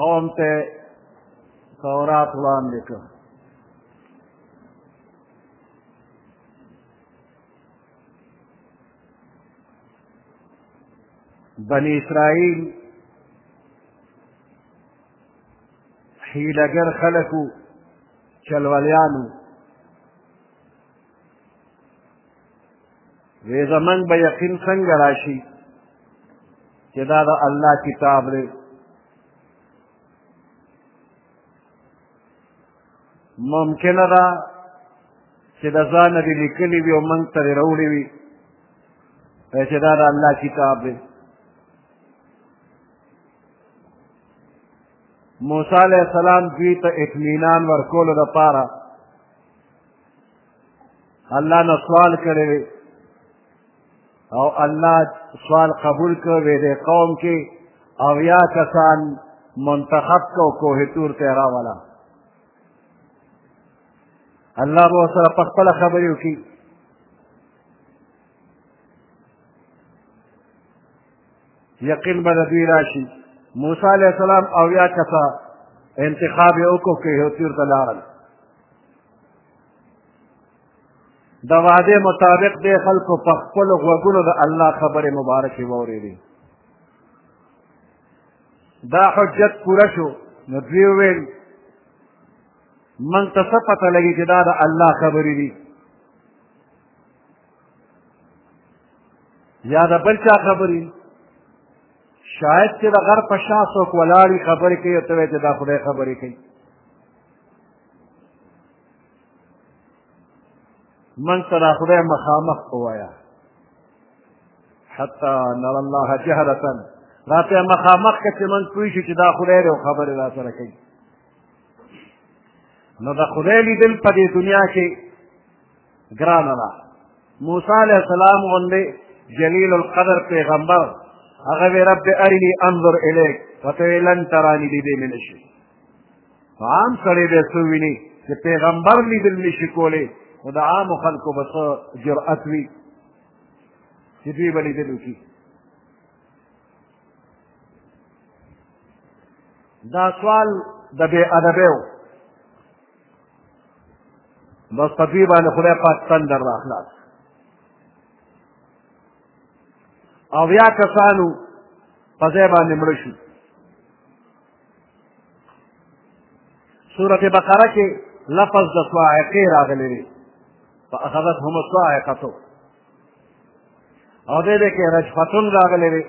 قوم ته تورات وړاندې کړ بني اسرائیل حیلګر خلکو چلولیانو وی زمنګ به یقین څنګه راشي چې دا د الله کتاب دی ممکنه ده چې د ځانه دې لیکلي وي او موږ ته دې راوړي وي چې دا د الله کتاب دی موسی علیه السلام دوی ته اطمینان ورکولو دپاره الله نه سوال کړی او الله سوال قبول کړ وې دې قوم کې او یا کسان منتخب کو کوه تور ته راولا الله به سره په خپل خبرې وکړي یقین به دوی راشي موسی علیه السلام او یا کسا انتخاب یې وکړو کوه تور ته لاړل د وعده مطابق د خلکو په خپل غوږونو د الله خبرې مبارکې واورېدې دا حجت پوره شو نو دوی وویل موږ ته څه پته لګي چې دا د الله خبرې دي یا د بل چا خبرې شاید چې د غر په شا څوک ولاړ خبرې کوي او ته وایې چې دا خدای خبرې کوي من سره خدای مخامخ ووایا حتی نر الله جهرتا راته مخامخ که چې من پوه شو چې دا خدای دی او خبرې را سره کوي نو د خدای لیدل په دې دنیا کې ګرانه ده موسی علیه السلام غوندې جلیل القدر پیغمبر هغه رب ارني انظر الیک وته لن ترانی دې منشي عام سړی به څه ویني چې پیغمبر لیدل نشي کولی نو د عامو خلکو به څه جرأت وي چې دوی به لیدل وکړي دا سوال د بې ادبۍ و بس په دوی باندې خدای پاک تندر را خلاص او یا کسانو په ځای باندې مړه شو سورة بقره کې لفظ د صاعقې راغلی دی فاخذتهم الصاعقه او دې دې کې رجفتن راغلی دی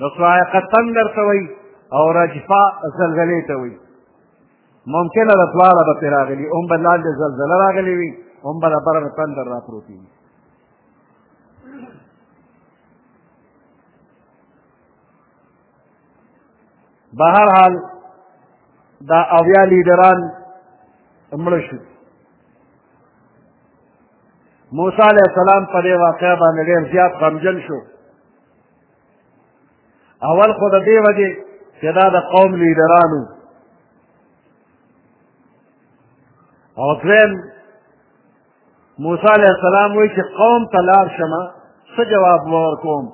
نو صاعقه تندر ته وایي او رجفه زلزلې ته وایي ممکنه ده دواړه به پرې راغلي هم به لاندې زلزله راغلې وي هم به د بره د تندر را پروتې وي به هر حال دا اویا لیډران مړ شو موسی علیه السلام په دې واقعه باندې ډېر زیات غمجن شو اول خو د دې وجې چې دا د قوم لیډرانو او دویم موسی علیه السلام وایي چې قوم ته لار شمه څه جواب به ورکوم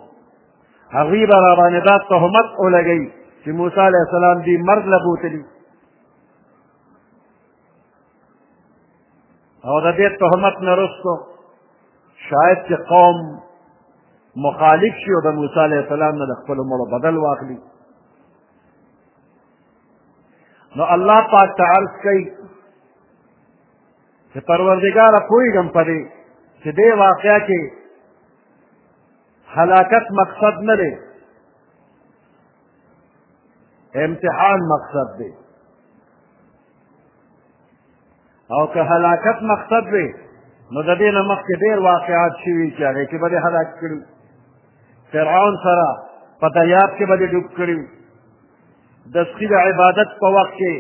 هغوی به را باندې دا تهمت ولګوي چې موسی علیه السلام دې مرګ له بوتلي او د دې تهمت نه رسو شاید چې قوم مخالف شي او د موسی علیه السلام نه د خپلو مړو بدل واخلي نو الله پاک ته عرض کوي چې پروردګاره پوهېږم په دې چې دې واقعه کې هلاکت مقصد نه دی امتحان مقصد دی او که هلاکت مقصد وي نو د دې نه مخکې ډېر واقعات شوي چې هغې کې به دې هلاک کړي فرعون سره په دریاب کې به دې ډوب کړي د سخي د عبادت په وخت کې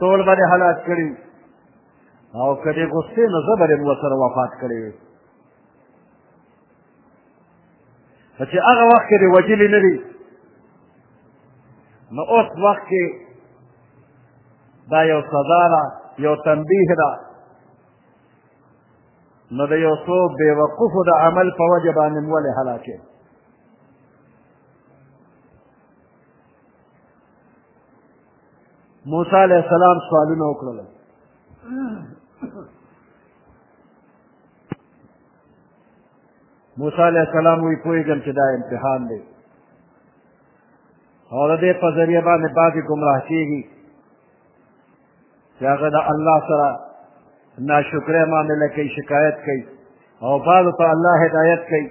ټول به دې هلاک کړي او که دې غصې نه زه به دې ورسره وفات کړی وي خو چې هغه وخت کې دې وجلي نه دي نو اوس وخت کې دا یو سزا ده یو تنبیه ده نو د یو څو بېوقفو د عمل په وجه باندې مو ولې هلاکې موسی علیه السلام سوالونه وکړل موسی علیه السلام وی پوهېږم چې دا امتحان دی او د دې په ذریعه باندې بعضې ګمراه کېږي چې هغه د الله سره ناشکرۍ معامله کوي شکایت کوي او بعضو ته الله هدایت کوي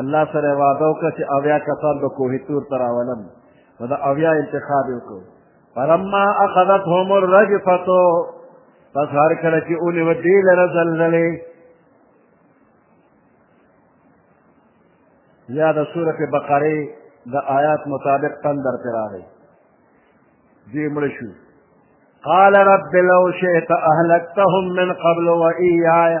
الله سره یې وعده وکړه چې اویا کسان به کوه تور ته راولم نو د اویا انتخاب یې وکړو فلما اخذتهم الرجفتو پس هر کله چې ونیو دې لره زلزلې یا د سورت بقره د آیات مطابق تندر پر راغی دې مړ شو قال رب لو شئت اهلكتهم من قبل واياي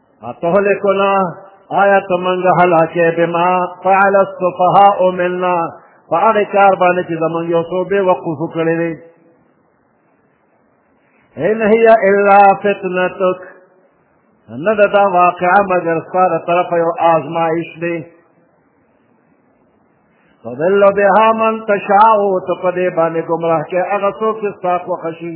اتهلکنا آیا ته موږ هلاکې بما فعل السفهاء منا په هغه کار باندې چې زموږ یو څو بې وقوفو کړی دی ان هي الا فتنتک نه ده دا واقعه مګر ستا د طرفه یو آزمایش دی تضل بها من تشاء ته په دې باندې ګمراه کې هغه څوک چې ستا خوښه شي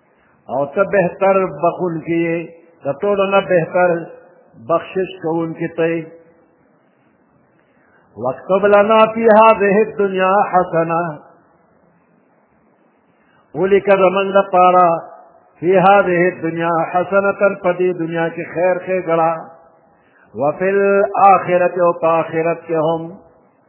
او ته بهتر بخونکی یې د ټولو نه بهتر بخشش کوونکی ته یې واکتب لنا فی هذه الدنیا حسنه ولیکه زمونږ لپاره فی هذه الدنیا حسنه په دې دنیا کې خیر ښېګړه وفي الآخرة وفي آخرتهم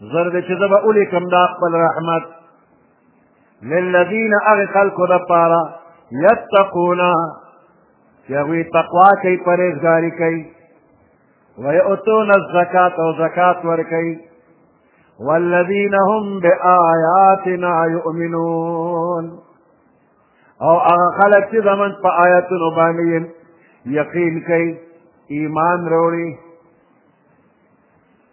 زر دې چې زه به ولیکم دا خپل رحمت للذین هغه خلکو دپاره یتقون چې هغوی تقوا کوي پرهېزګاري کوي ویؤتون الزکات او زکات ورکوي والذین هم بآیاتنا یؤمنون او هغه خلک چې زموږ په آیاتونو باندې یقین کوي ایمان وروړي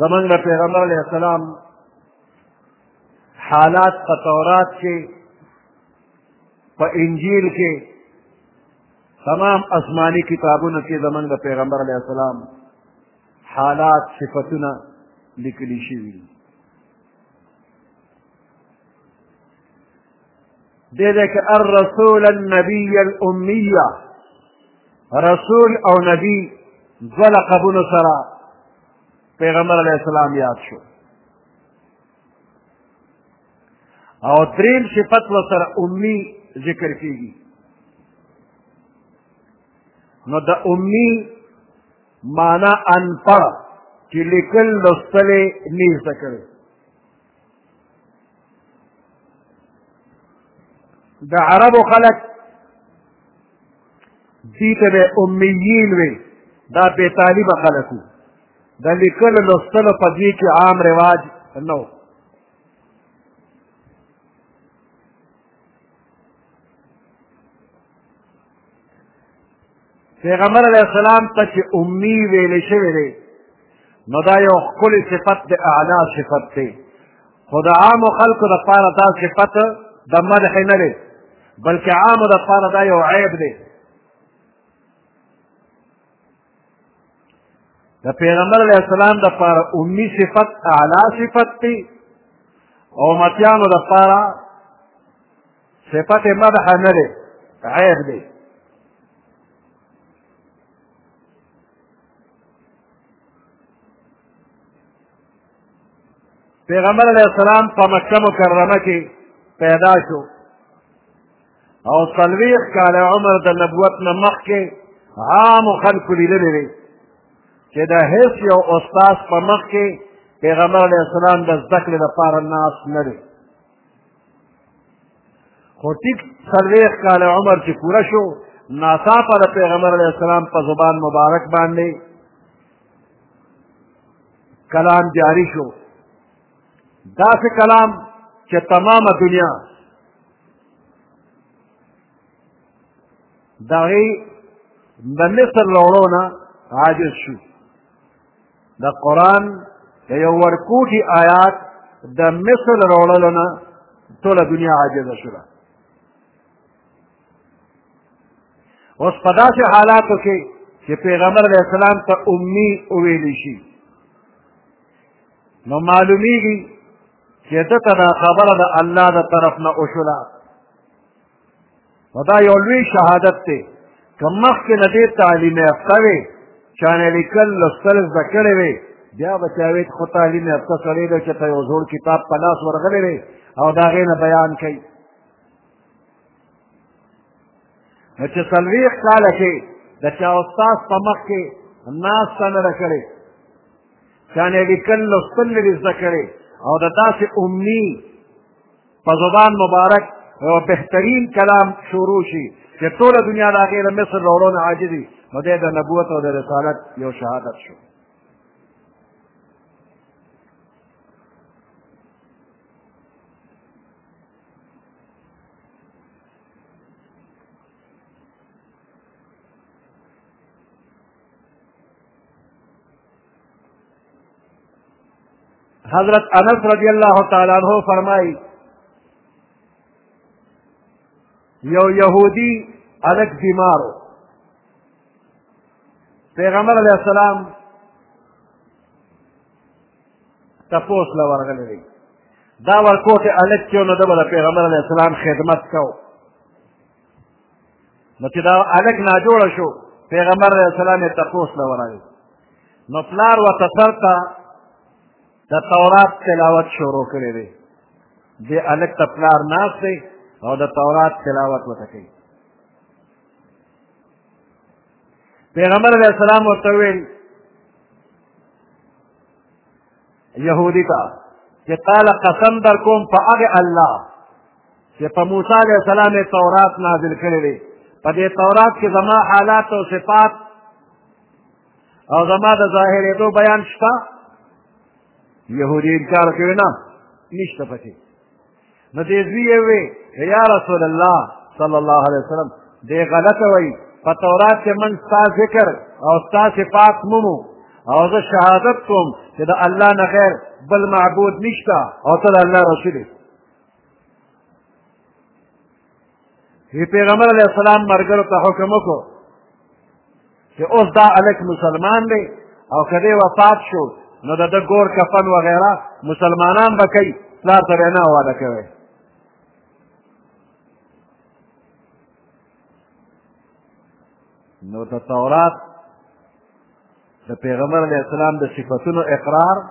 زمونږ د پیغمبر علیه السلام حالات په تورات کې په انجیل کې تمام آسماني کتابونو کې زمونږ د پیغمبر علیه السلام حالات صفتونه لیکلی شوي دي دې کې الرسول النبي الاميه رسول او نبی دوه لقبونو سره پیغمبر علیه السلام یاد شو او دریم صفت و سره امی ذکر کیږي نو د امی معنا انپړ چې لیکل لوستلې نه زده کړي د عربو خلک دي ته به امیین وي دا بې طالبه خلک وو د لیکلو لوستلو په دې کې عام رواج نه پیغمبر علیه السلام ته چې امي ویل شوی دی نو دا یو ښکلی صفت د اعلی صفت دی خو د عامو خلکو دپاره دا صفت د مدح نه دی بلکې عامو دپاره دا یو عیب دی د پیغمبر علیه السلام د پاره امی صفت اعلی صفت دی او متیانو د پاره صفت مدح نه دی عیب دی پیغمبر علیه السلام په مکه مکرمه کې پیدا شو او څلوېښت کاله عمر د نبوت نه مخکې عامو خلکو لیدلی دی چې د هیڅ یو استاد په مخ کې پیغمبر علیه السلام د زده کړې لپاره ناست نه دی خو ټیک څلوېښت کاله عمر چې پوره شو ناڅاپه د پیغمبر علیه السلام په زبان مبارک باندې کلام جاری شو داسې کلام چې تمامه دنیا دغی د مصر لوړو نه عاجز شو د قرآن د یو ورکوټي آیات د مصر لوړلو نه ټوله دنیا عاجزه شوله اوس په داسې حالاتو کې چې پیغمبر علیه السلام ته امي وویلی شي نو معلومیږي چې ده ته دا خبره د الله د طرف نه وشوله نو دا یو لوی شهادت دی که مخکې نه دې تعلیم یافته وې چانه لیکل لوستل زده کړی وې بیا به چا وې خو تعلیم یافته سړی دی چې ته یو زوړ کتاب په لاس ورغلی دی او د هغې نه بیان کوي نو چې څلوېښت کاله کې د چا استاد په مخ کې ناسته نه ده کړې چا نه لیکل لوستل نه دي زده کړی او د داسې امي په زبان مبارک یو بهترین کلام شروع شي چې ټوله دنیا د هغې د مصر راوړو نه عاجز وي نو دی د نبوت او د رسالت یو شهادت شو حضرت انس رضی الله تعالی عنہ فرمایي یو یهودی الک بیمارو پیغمبر علیه السلام تپوس له ورغلی دی دا ورکوټې الک چې نو د پیغمبر علیه السلام خدمت کوو نو چې دا هلک ناجوړه شو پیغمبر علیه السلام یې تپوس له ورغی نو پلار ورته سر ته د تورات تلاوت شروع کړی دی دې هلک ته پلار ناست دی او د تورات تلاوت ورته کوي پیغمبر علیه السلام ورته وویل یهودي ته چې قال قسم در کوم په هغه الله چې په موسی علیه السلام یې تورات نازل کړی دی په دې تورات کې زما حالات او صفات او زما د ظاهرېدو بیان شته یهودي انکار کوي نه نشته پکې نو دې زوی یې وی یا رسول الله صلی الله علیه وسلم دې غلطه وایي په تورات کې من ستا ذکر او ستا صفات مومو او زه شهادت کوم چې د الله نه غیر بل معبود نشته او ته د الله رسول یې وی پیغمبر علیه السلام مرګرو ته حکم وکړو چې اوس دا الک مسلمان دی او که دی وفات شو نو د ده ګور کفن وغیره مسلمانان به کوي پلار ته به نه حواله کوی نو د تورات د پیغمبر علیه السلام د صفتونو اقرار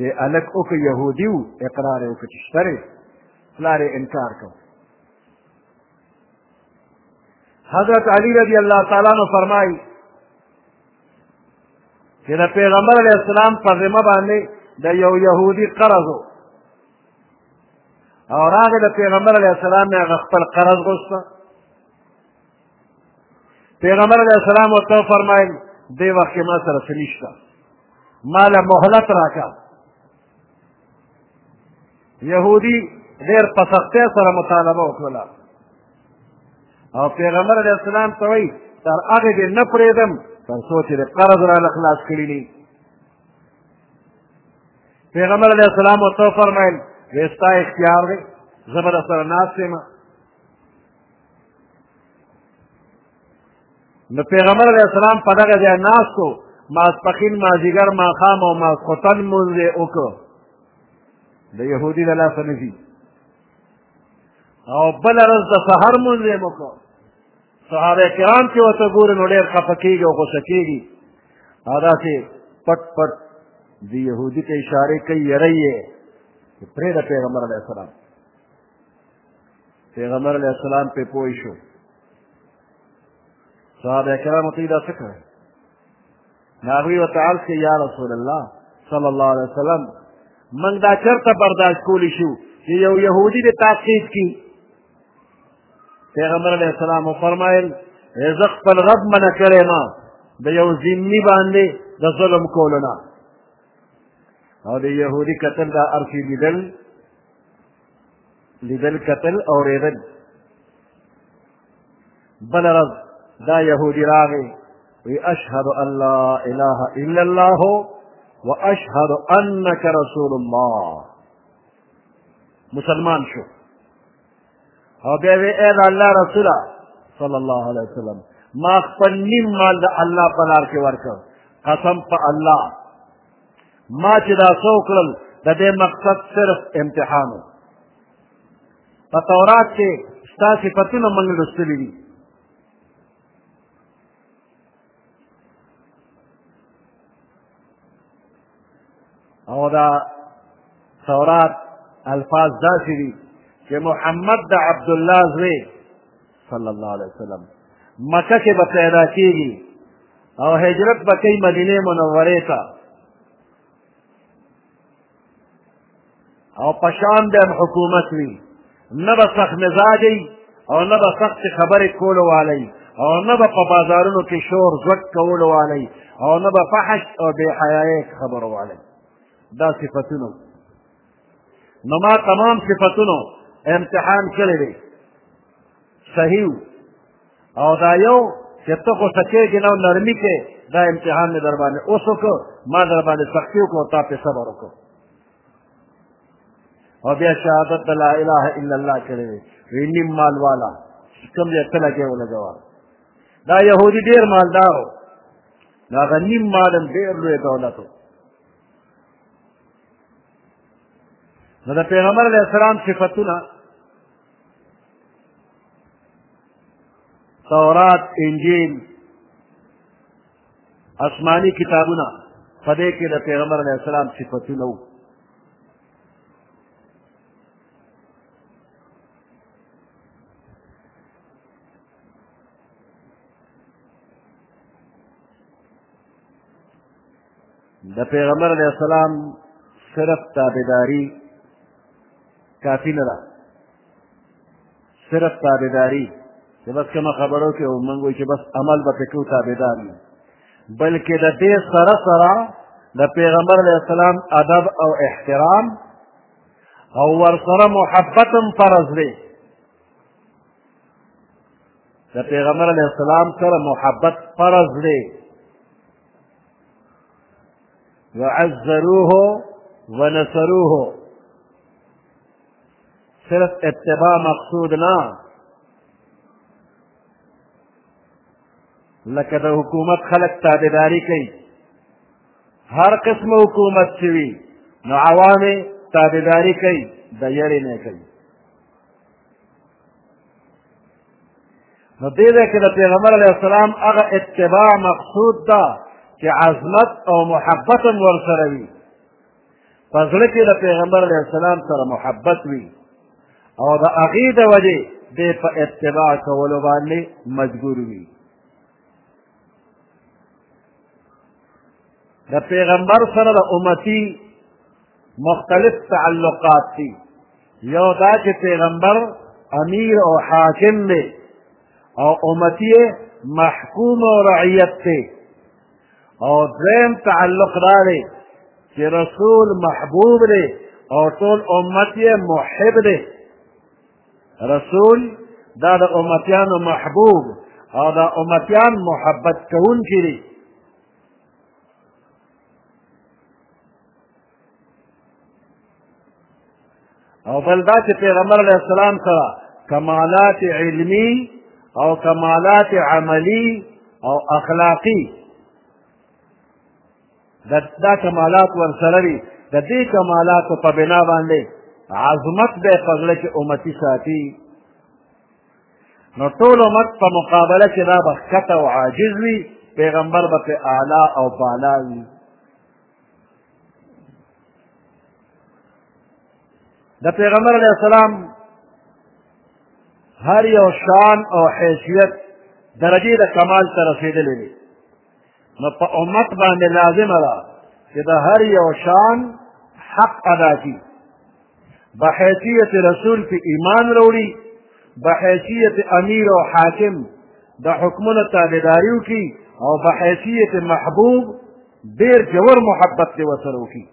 د الک او که يهودي و اقرار او که چې شته دی پلار یې انکار کو حضرت علی رضی الله تعالی عنه فرمایي چې د پیغمبر علیه السلام په ذمه باندې د یو یهودي قرض و او راغی د پیغمبر علیه السلام نه هغه خپل قرض غوښته پیغمبر علیه السلام ورته وفرمایل دې وخت کې ما سره څه نشته ما له مهلت راکړه یهودي ډېر په سختۍ سره مطالبه وکړله او پیغمبر علیه السلام ته وایي تر هغې دې نه پرېږدم تر څو چې د قرض رانه خلاص کړي دي پیغمبر علیه السلام ورته وفرمایل وایي ستا اختیار دی زه به درسره ناست یم نو پیغمبر علیه السلام په دغه ځای ناست و ماسپښین مازدیګر ماښام او ماسخوتن لمونځ یې وکړ د یهودي د لاسه نه ځي او بله ورځ د سهار لمونځ یې هم وکړ صحابه کرام چې ورته ګوري نو ډېر خفه کېږي او غوسه کېږي او داسې پټ پټ د یهودي ته اشارې کوي یری یې چې پرېږده پیغمبر علیه السلام پیغمبر علیه السلام پې پوه شو صحابه کرامو ته یې دا څه کړی نو هغوی ورته عرض کړي یا رسول الله صلی الله علیه وسلم موږ دا چېرته برداشت کولی شو چې یو یهودي دې تعقیب کړي پیغمبر علیه السلام وفرمایل زه خپل رب منع کړی ما د یو ذمي باندې د ظلم کولو نه او د یهودي کتل دا ارفي لیدل لیدل کتل اورېدل بله ورځ دا یهودي راغی وی اشهد ان لا اله الا الله واشهد انك رسول الله مسلمان شو او بیا وی ای د الله رسوله صلی الله علیه وسلم ما خپل نیم مال د الله په لار کې ورکړ قسم په الله ما چې دا څه وکړل د دې مقصد صرف امتحان و په تورات کې ستا صفتونه موږ لوستلي دي او دا تورات الفاظ داسې دي چې محمد د عبدالله زوی صلی الله علیه وسلم مکه کې به پیدا کېږي او هجرت به کوي مدینې منورې ته او پشان د حکومت وي نه به سخت مزاجي او نه به سخت خبرې کولو والی او نه به په بازارونو کې شور زوک کولو والی او نه به فحش او بې حیایې خبرو والی دا صفتونه نو ما تمام صفتونو امتحان کړی دی صحیح او دا یو چې ته خو سکېږې نه نرمي کې دا امتحان مې در باندې اوس وکړو ما در باندې سختي وکړو تا پې صبر وکړو او بیا شهادت د لا اله الا الله کړی دی وی نیم مال والا کوم ځای ته لګې ولګوه دا یهودي ډېر مالدار و د هغه نیم مال هم ډېر لوی دولت و نو د پیغمبر علیه السلام صفتونه تورات انجیل آسماني کتابونه په دې کې د پیغمبر علیه السلام صفتونه وو د پیغمبر علیه السلام صرف تابعداري کافي نه ده صرف تابعداري چې بس کومه خبرو کې او موږ وایو چې بس عمل به پکې کوو تابعدار یو بلکې د دې سره سره د پیغمبر علیه السلام ادب او احترام او ورسره محبت هم فرض دی د پیغمبر علیه السلام سره محبت فرض دی وعزروه ونصروه صرف اتباع مقصود نه لکه د حکومت خلک تابعداري کوي هر قسم حکومت چې وي نو عوام یې تابعداري کوي د یړې نه کوي نو دې ځای کې د پیغمبر علیه السلام هغه اتباع مقصود ده چې عظمت او محبت هم ورسره وي په زړه کې د پیغمبر علیه السلام سره محبت وي او د هغې د وجې دی په اتباع کولو باندې مجبور وي د پیغمبر سره د امتی مختلف تعلقات دي یو دا چې پیغمبر امیر او حاکم دی او امتی محکوم او رعیت دی او دریم تعلق دا دی چې رسول محبوب دی او ټول امت یې محب دی رسول دا د امتیانو محبوب او دا امتیان محبت کوونکي دي او بل دا چې پیغمبر علیه السلام سره کمالات علمی او کمالات عملی او اخلاقی دا, دا کمالات ورسره وي د دې کمالاتو په بنا باندې عظمت به په زړه کې امتي ساتي نو ټول امت په مقابله کې دا به ښکته او عاجز وي پیغمبر به پرې اعلی او بالا وي د پیغمبر علیه السلام هر یو شان او حیثیت درجې د کمال ته رسېدلی دی نو په امت باندې لازمه ده چې د هر یو شان حق ادا کړي بحیثیت رسول په ایمان وروړي بحیثیت امیر او حاکم د حکمونو تابعداري وکړي او بحیثیت محبوب ډېر ژور محبت دې ورسره وکړي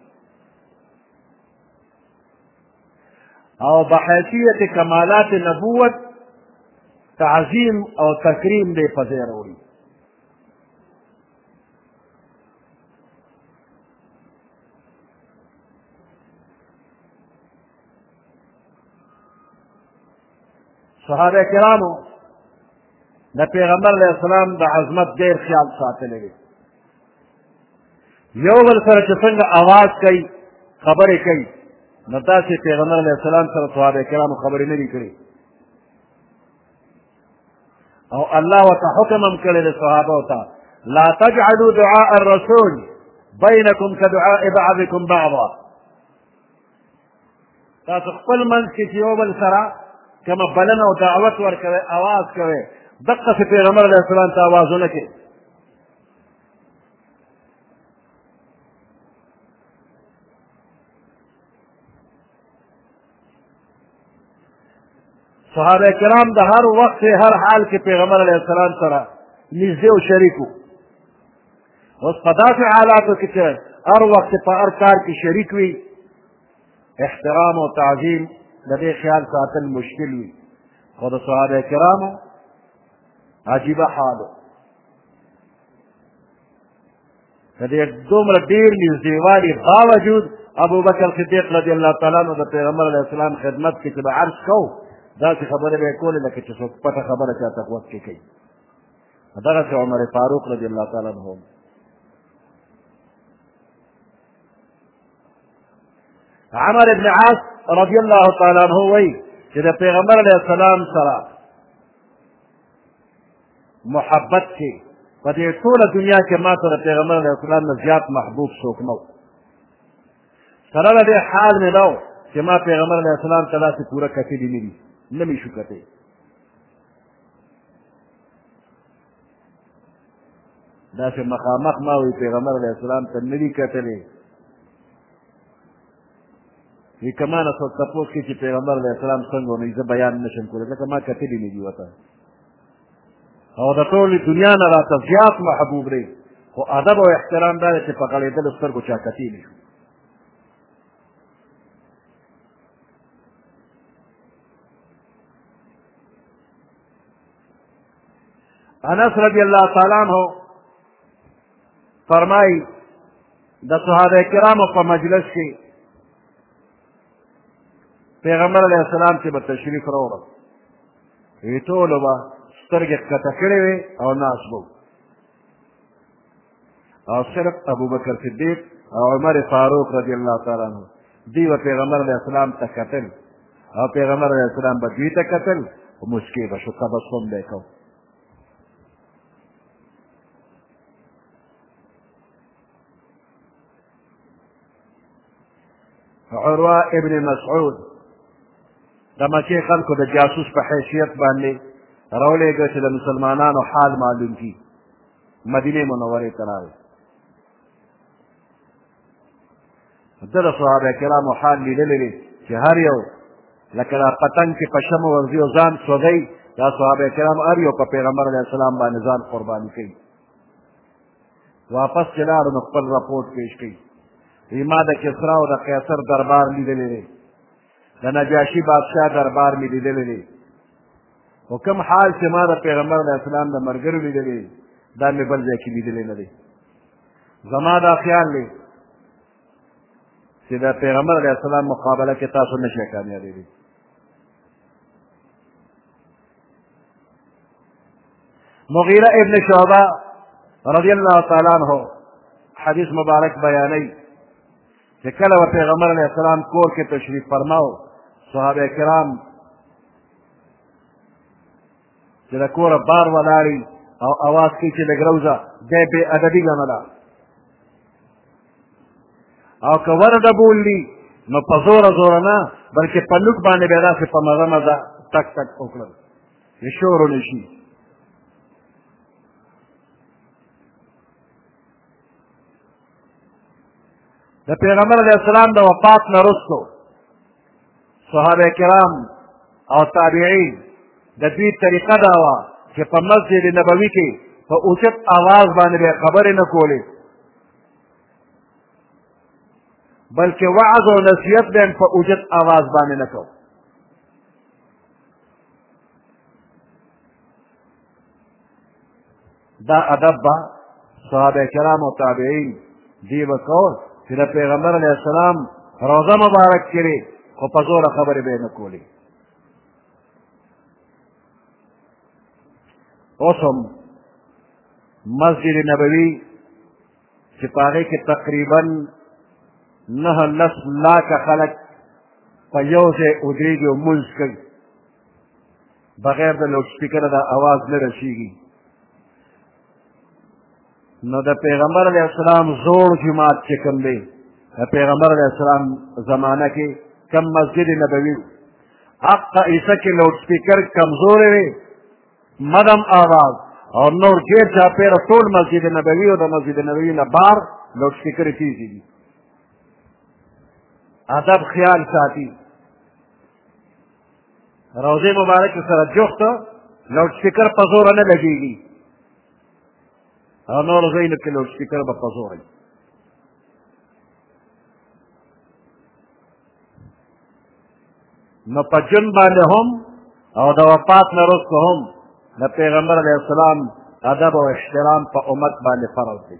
او بحیثیت کمالات نبوت تعظیم او تکریم دې په ځای راوړي صحابه کرامو د پیغمبر علیه السلام د عظمت ډېر خیال ساتلی دی یو بل سره چې څنګه اواز کوي خبرې کوي نو داسې پیغمبر علیه السلام سره صحابه کرامو خبرې نه دي کړې او الله ورته حکم هم کړی دی صحابو ته لا تجعلوا دعاء الرسول بينكم كدعاء بعضكم بعضا تاسو خپل منځ کې چې یو بل سره کومه بلنه او دعوت ورکوي اواز کوي دقه سي پیغمبر علیه السلام ته اواز ونه کوي صحابه کرام د هر وخت هر حال کې پیغمبر علیه السلام سره نږدې او شریک وو اوس په داسې حالاتو کې چې هر وخت په هر کار کې شریک وي احترام او تعظیم د دې خیال ساتل مشکل وي خو د صحابه کرامو عجیبه حال د دې دومره ډېر نږدېوالي باوجود ابوبکر صدیق رضی الله تعالی عنه د پیغمبر علیه السلام خدمت کې چې به عرض کو داسې خبرې به یې کولې لکه چې څوک پټه خبره چاته غوږ کې کوي دغسې عمر فاروق رضی الله تعالی عنه هم عمر ابن عاص رضی الله تعالی عنه وایي چې د پیغمبر علیه السلام سره محبت کې په دې ټوله دنیا کې ما سره پیغمبر علیه السلام نه زیات محبوب څوک نه و سره له دې حال مې دا و چې ما پیغمبر علیه السلام ته داسې پوره کتلي نه دي نه مې شو کتلی داسې مخامخ ما وی پیغمبر علیه السلام ته نه دي کتلی وی که ما نه څوک تپوس کړي چې پیغمبر علیه السلام څنګه و نو زه بیان نه شم کولی ځکه ما کتلي نه دي ورته او د ټولې دنیا نه راته زیات محبوب دی خو ادب او احترام دا دی چې په غړېدلو سترګو چا کتې نه شو انس رضی الله تعالی عنہ فرمای د صحابه کرامو په مجلس کې پیغمبر علیه السلام چې به تشریف راوړل وی ټولو به سترګې ښکته کړې وې او ناس به او صرف ابوبکر صدیق او عمر فاروق رضی الله تعالی عنه دوی به پیغمبر علیه السلام ته کتل او پیغمبر علیه السلام به دوی ته کتل او مسکې به شو تبسم به یې کوو عروه ابن مسعود د مکې خلکو د جاسوس په حیثیت باندې راولېږه چې د مسلمانانو حال معلوم کړي مدینې منورې ته راغی ده د صحابه کرامو حال لیدلی دی چې هر یو لکه دا پتنګ چې په شمه ورځي او ځان سوځوي دا صحابه کرام هر یو په پیغمبر علیه السلام باندې ځان قرباني کوي واپس چې لاړو نو خپل رپورټ پیش کوي وی ما د کسرا او د قیصر دربار لیدلی دی د نجاشي بادشاه دربار مې لیدلی دی خو کوم حال چې ما د پیغمبر علیه السلام د ملګرو لیدلی دا مې بل ځای کې لیدلی نه دی زما دا خیال دی چې د پیغمبر علیه السلام مقابله کې تاسو نشئ کامیابېدی مغیره ابن شعبه رضی الله تعالی عنہ حدیث مبارک بیانوي چې کله و پیغمبر علیه السلام کور کې تشریف فرماو صحابه کرام چې د کوره بار ولاړي او اواز کوي چې لږ روزه دی بې ادبي ګڼله او که ورده بولي نو په زوره زوره نه بلکې په لوک باندې به یې داسې په مزه مزه تک تک وکړل یې شور ونه شي د پیغمبر علیه السلام د وفات نه وروسته صحابه کرام او تابعین د دوی طریقه دا وه چې په مسجد نبوي کې په اوچت اواز باندې به خبرې نه کولې بلکې وعظ او نصیحت به په اوجت آواز باندې نه کوو دا ادب به صحابه کرام او تابعین دی به کول چې د پیغمبر علیه السلام روزه مبارک کړي خو په زوره خبرې به یې نه کولې اوس هم مسجد نبوي چې په هغې کې تقریبا نهه لس لاکه خلک په یو ځای ودرېږي او مونځ کوي بغیر د لوډسپیکره دا اواز نه رسېږي نو د پیغمبر علیه السلام زوړ جماعت چې کوم دی د پیغمبر علیه السلام زمانه کې کم مسجد نبوي حق عیسی کې لوډ سپیکر کمزورې وي مدم آواز او نور ډېر چاپېره ټول مسجد نبوي او د مسجد نبوي نه بار لوډ سپیکر کېږي دي ادب خیال ساتي روضې مبارکې سره جوخت لوډ سپیکر په زوره نه لګېږي او نورو ځایونو کې لوډ سپیکر به په زوره وي نو په جون باندې هم او د وفات نه وروسته هم د پیغمبر علیه السلام ادب او احترام په امت باندې فرض دی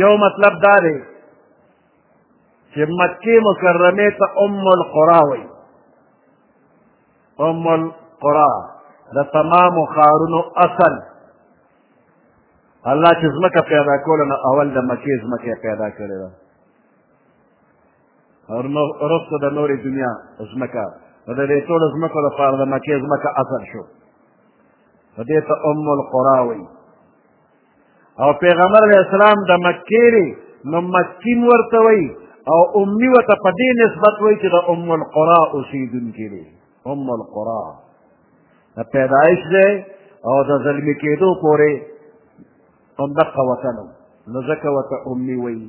یو مطلب دا دی چې مکې مکرمې ته ام القرا وایي ام القرا د تمامو ښارونو اصل الله چې ځمکه پیدا کوله نو اول د مکې ځمکه پیدا کړې ده رسته د نورې دنیا ځمکه د دې ټولو ځمکو لپاره د مکې ځمکه اصل شو په دې ته ام القرا وایي او پیغمبر علیه السلام د مکې دی نو مکین ورته وایي او امي ورته په دې نسبت وایي چې د ام القرا اوسېدونکی دی ام القرا د پیدایش دی او د زلمي کېدو پورې همدغه وطن نو ځکه ورته امي وایي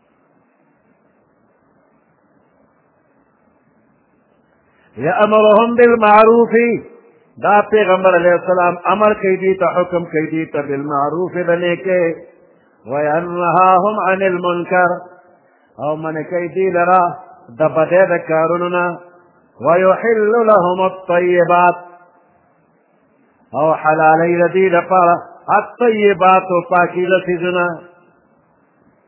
یامرهم بالمعروف دا پیغمبر علیه السلام امر کوي دي ته حکم کوي دي ته بالمعروف د نیکۍ وینهاهم عن المنکر او من کوي دي لرا د بدې د کارونو نه ويحل لهم الطيبات او حلالي لدي لپاره الطيبات پاکي لسيزنا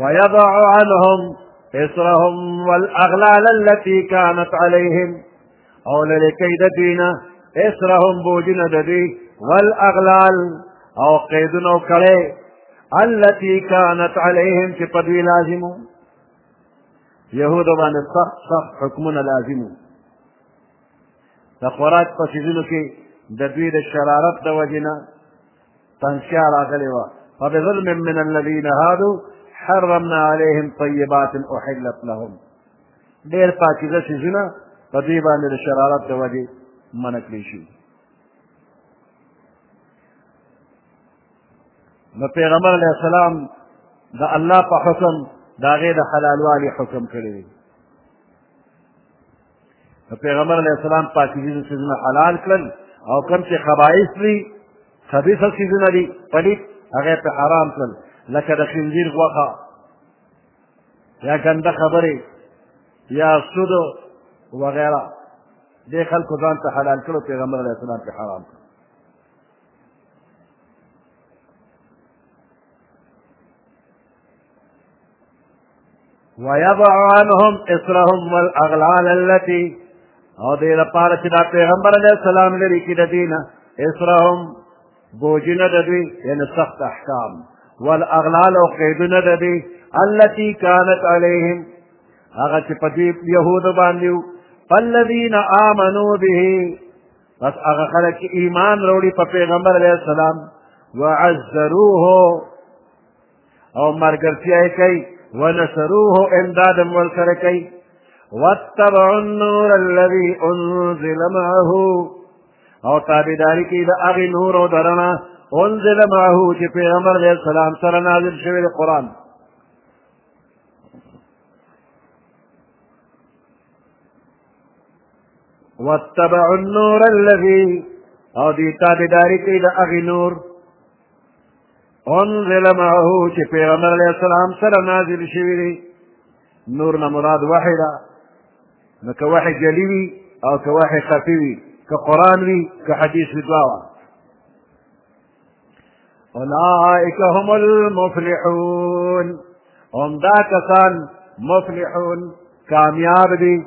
ويضع عنهم إسرهم والأغلال التي كانت عليهم او لري کوي د دوی نه اسرهم بوجونه د دوی والاغلال او قیدونه او کړی التي كانت عليهم چې په دوی لازمو یهودو باندې سخت سخت حکمونه لازمو د خوراک په څیزونو کې د دوی د شرارت د وجې نه تنشیا راغلی وه فبظلم من الذین هادو حرمنا علیهم طیبات احلت لهم ډېر پاکیزه څیزونه په دوی باندې د شرارت د وجې منع کړی شي نو پیغمبر علیه السلام د الله په حکم د هغې د حلالوالي حکم کړی دی نو پیغمبر علیه السلام پاکیزین څیزونه حلال کړل او کوم چې خبایث دي خبیثه څیزونه دي پلیت هغه په حرام کړل لکه د خنزیر غوښه یا ګنده خبرې یا سود وغیره دې خلکو ځان ته حلال کړو پیغمبر علیه السلام په حرام کړو ويضع عنهم اسرهم والاغلال التي او دې لپاره چې دا پیغمبر علیه السلام لري کې د دینه اسرهم بوجنه د دوی یعنی سخت احکام والاغلال او قیدونه د دوی التي كانت عليهم هغه چې په دې يهودو باندې وو فالذين آمنوا به پس هغه خلک چې ایمان وروړي په پیغمبر علیه السلام وعزروه او مرګرتیا یې کوي ونصروه امداد هم ورسره کوي واتبعوا النور الذي انزل معه او تابعداري کوي د هغې نور او د رڼا انزل معه چې پیغمبر علیه السلام سره نازل شوی د قرآن واتبعوا النور الذي او دې تابعداري کوي د هغې نور انزل معه چې پیغمبر علیه السلام سره نازل شوي دي نور نه مراد وحی ده نو که وحی جلی وي او که وحی خفي وي که قرآن وي که حدیث وي دواړه اولئک هم المفلحون همدا کسان مفلحون کامیاب دي